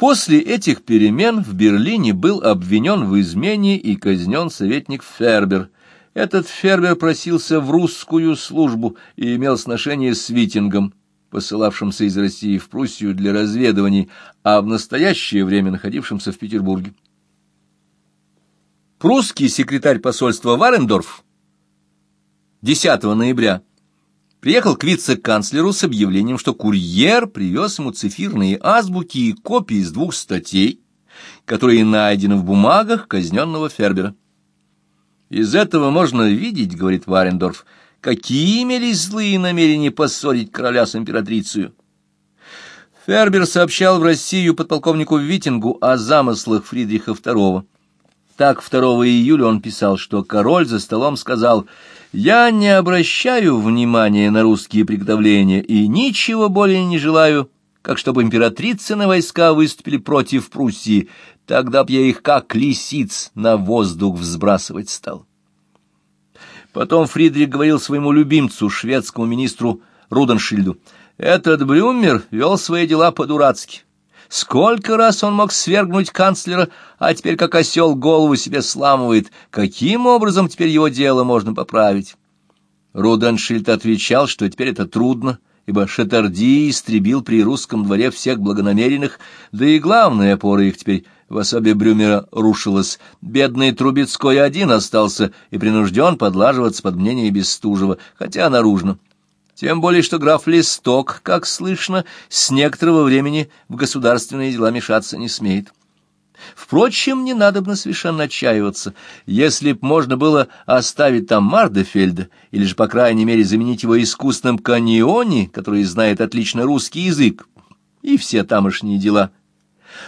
После этих перемен в Берлине был обвинен в измене и казнен советник Фербер. Этот Фербер просился в русскую службу и имел сношение с Витингом, посылавшимся из России в Пруссию для разведываний, а в настоящее время находившимся в Петербурге. Прусский секретарь посольства Варендорф 10 ноября приехал к вице-канцлеру с объявлением, что курьер привез ему цифирные азбуки и копии из двух статей, которые найдены в бумагах казненного Фербера. «Из этого можно видеть, — говорит Варендорф, — какие имелись злые намерения поссорить короля с императрицей. Фербер сообщал в Россию подполковнику Витингу о замыслах Фридриха II. Так 2 июля он писал, что король за столом сказал «Я не обращаю внимания на русские приготовления и ничего более не желаю, как чтобы императрицы на войска выступили против Пруссии, тогда б я их как лисиц на воздух взбрасывать стал». Потом Фридрих говорил своему любимцу, шведскому министру Руденшильду, «Этот Брюмер вел свои дела по-дурацки». Сколько раз он мог свергнуть канцлера, а теперь как осел голову себе сламывает. Каким образом теперь его дело можно поправить? Руденшильд отвечал, что теперь это трудно, ибо Шатарди истребил при русском дворе всех благонамеренных, да и главная опора их теперь в особе Брюмера рушилась. Бедный Трубецкой один остался и принужден подлаживаться под мнение Бестужева, хотя наружно. Тем более, что граф Листок, как слышно, с некоторого времени в государственные дела мешаться не смеет. Впрочем, не надо бы совершенно отчаиваться. Если б можно было оставить там Мардефельда, или же, по крайней мере, заменить его искусным каньоне, который знает отлично русский язык, и все тамошние дела.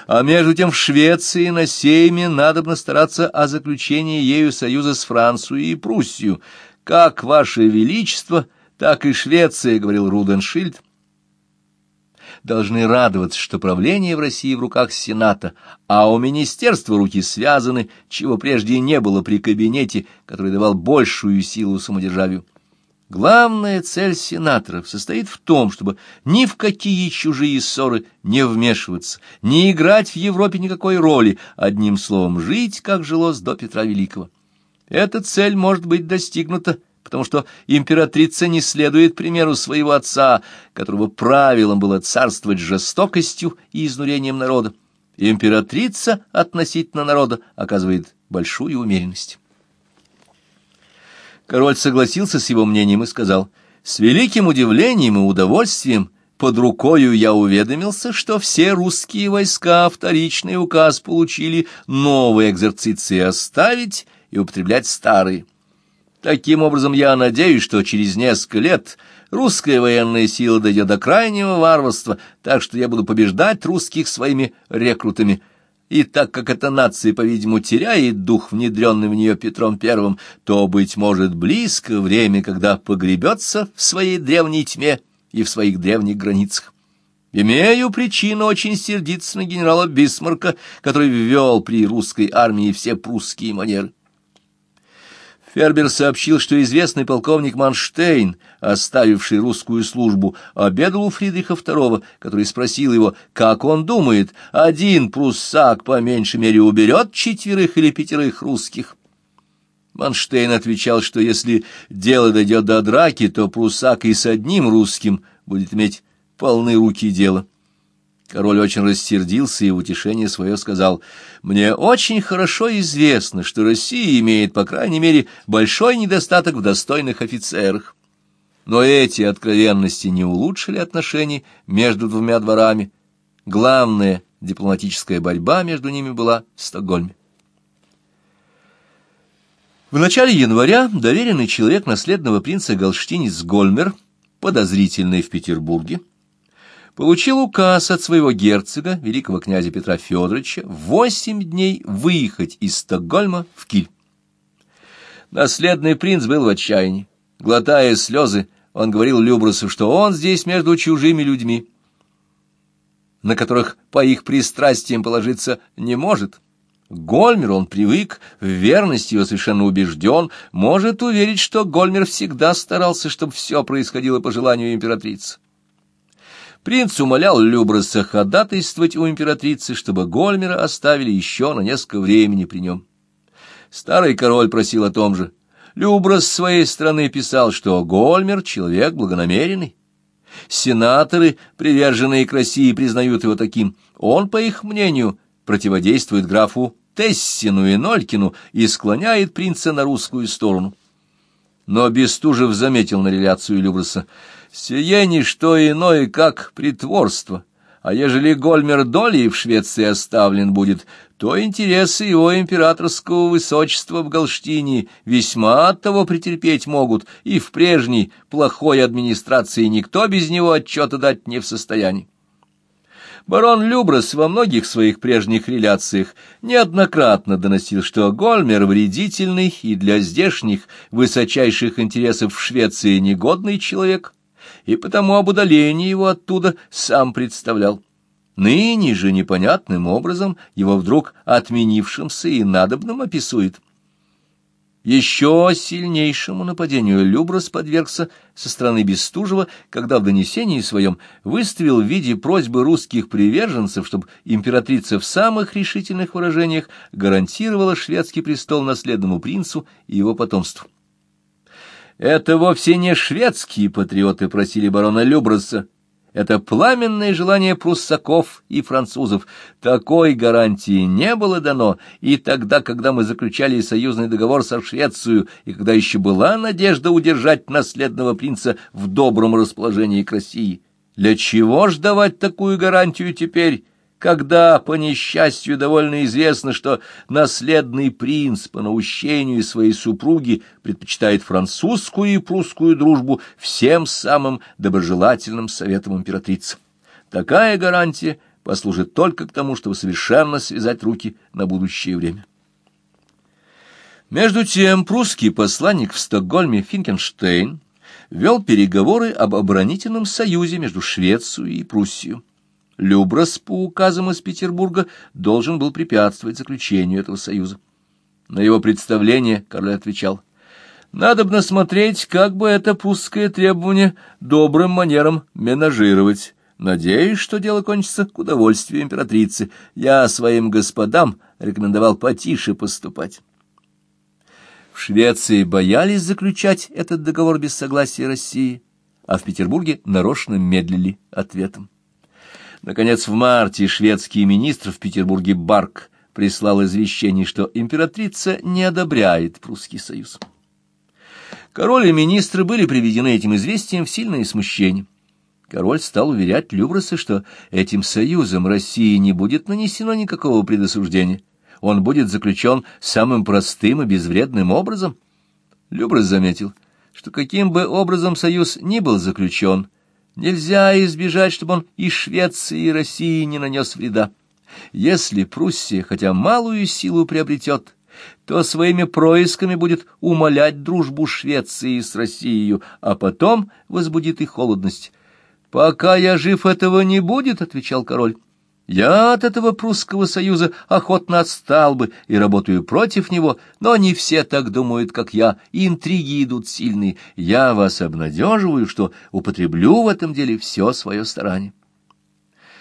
А между тем в Швеции на сейме надо бы стараться о заключении ею союза с Францией и Пруссией. Как, Ваше Величество, — так и Швеция, — говорил Руденшильд, — должны радоваться, что правление в России в руках Сената, а у министерства руки связаны, чего прежде не было при кабинете, который давал большую силу самодержавию. Главная цель сенаторов состоит в том, чтобы ни в какие чужие ссоры не вмешиваться, не играть в Европе никакой роли, одним словом, жить, как жилось до Петра Великого. Эта цель может быть достигнута потому что императрица не следует примеру своего отца, которого правилом было царствовать жестокостью и изнурением народа. Императрица относительно народа оказывает большую умеренность. Король согласился с его мнением и сказал, «С великим удивлением и удовольствием под рукою я уведомился, что все русские войска вторичный указ получили новые экзерциции оставить и употреблять старые. Таким образом, я надеюсь, что через несколько лет русская военная сила дойдет до крайнего варварства, так что я буду побеждать русских своими рекрутами. И так как эта нация, по-видимому, теряет дух, внедренный в нее Петром Первым, то, быть может, близко время, когда погребется в своей древней тьме и в своих древних границах. Имею причину очень сердиться на генерала Бисмарка, который ввел при русской армии все прусские манеры. Фербер сообщил, что известный полковник Манштейн, оставивший русскую службу, обедал у Фридриха II, который спросил его, как он думает, один пруссак по меньшей мере уберет четверых или пятерых русских. Манштейн отвечал, что если дело дойдет до драки, то пруссак и с одним русским будет иметь полны руки дела. Король очень рассердился и в утешение свое сказал, «Мне очень хорошо известно, что Россия имеет, по крайней мере, большой недостаток в достойных офицерах». Но эти откровенности не улучшили отношений между двумя дворами. Главная дипломатическая борьба между ними была в Стокгольме. В начале января доверенный человек наследного принца Галштинец Гольмер, подозрительный в Петербурге, получил указ от своего герцога, великого князя Петра Федоровича, восемь дней выехать из Стокгольма в Киль. Наследный принц был в отчаянии. Глотая слезы, он говорил Любрусу, что он здесь между чужими людьми, на которых по их пристрастиям положиться не может. Гольмер, он привык, в верности его совершенно убежден, может уверить, что Гольмер всегда старался, чтобы все происходило по желанию императрицы. Принц умолял Люброса ходатайствовать у императрицы, чтобы Гольмера оставили еще на несколько времени при нем. Старый король просил о том же. Люброс с своей стороны писал, что Гольмер — человек благонамеренный. Сенаторы, приверженные к России, признают его таким. Он, по их мнению, противодействует графу Тессину и Нолькину и склоняет принца на русскую сторону. Но Бестужев заметил на реляцию Люброса. «Сие не что иное, как притворство» а ежели Гольмер долей в Швеции оставлен будет, то интересы его императорского высочества в Галштине весьма от того претерпеть могут, и в прежней плохой администрации никто без него отчета дать не в состоянии. Барон Любрас во многих своих прежних реляциях неоднократно доносил, что Гольмер вредительный и для здешних высочайших интересов в Швеции негодный человек — и потому об удалении его оттуда сам представлял. Ныне же непонятным образом его вдруг отменившимся и надобным описует. Еще сильнейшему нападению Люброс подвергся со стороны Бестужева, когда в донесении своем выставил в виде просьбы русских приверженцев, чтобы императрица в самых решительных выражениях гарантировала шведский престол наследному принцу и его потомству. Это вовсе не шведские патриоты просили барона Люброса. Это пламенное желание пруссаков и французов. Такой гарантии не было дано и тогда, когда мы заключали союзный договор со Швецией, и когда еще была надежда удержать наследного принца в добром расположении к России. Для чего ж давать такую гарантию теперь? Когда, по несчастью, довольно известно, что наследный принц по наущению своей супруги предпочитает французскую и прусскую дружбу всем самым доброжелательным советом императрицы. Такая гарантия послужит только к тому, чтобы совершенно связать руки на будущее время. Между тем прусский посланник в Стокгольме Финкенштейн вел переговоры об оборонительном союзе между Швецией и Пруссией. Любрас по указам из Петербурга должен был препятствовать заключению этого союза. На его представление король отвечал, «Надобно смотреть, как бы это прусское требование добрым манером менажировать. Надеюсь, что дело кончится к удовольствию императрицы. Я своим господам рекомендовал потише поступать». В Швеции боялись заключать этот договор без согласия России, а в Петербурге нарочно медлили ответом. Наконец, в марте шведский министр в Петербурге Барк прислал извещение, что императрица не одобряет прусский союз. Король и министры были приведены этим известием в сильное смущение. Король стал уверять Люброса, что этим союзом России не будет нанесено никакого предосуждения. Он будет заключен самым простым и безвредным образом. Люброс заметил, что каким бы образом союз ни был заключен, Нельзя избежать, чтобы он и Швеции, и России не нанес вреда. Если Пруссия хотя малую силу приобретет, то своими происками будет умолять дружбу Швеции с Россией, а потом возбудит их холодность. «Пока я жив, этого не будет», — отвечал король. Я от этого прусского союза охотно отстал бы и работаю против него, но не все так думают, как я, интриги идут сильные. Я вас обнадеживаю, что употреблю в этом деле все свое старание.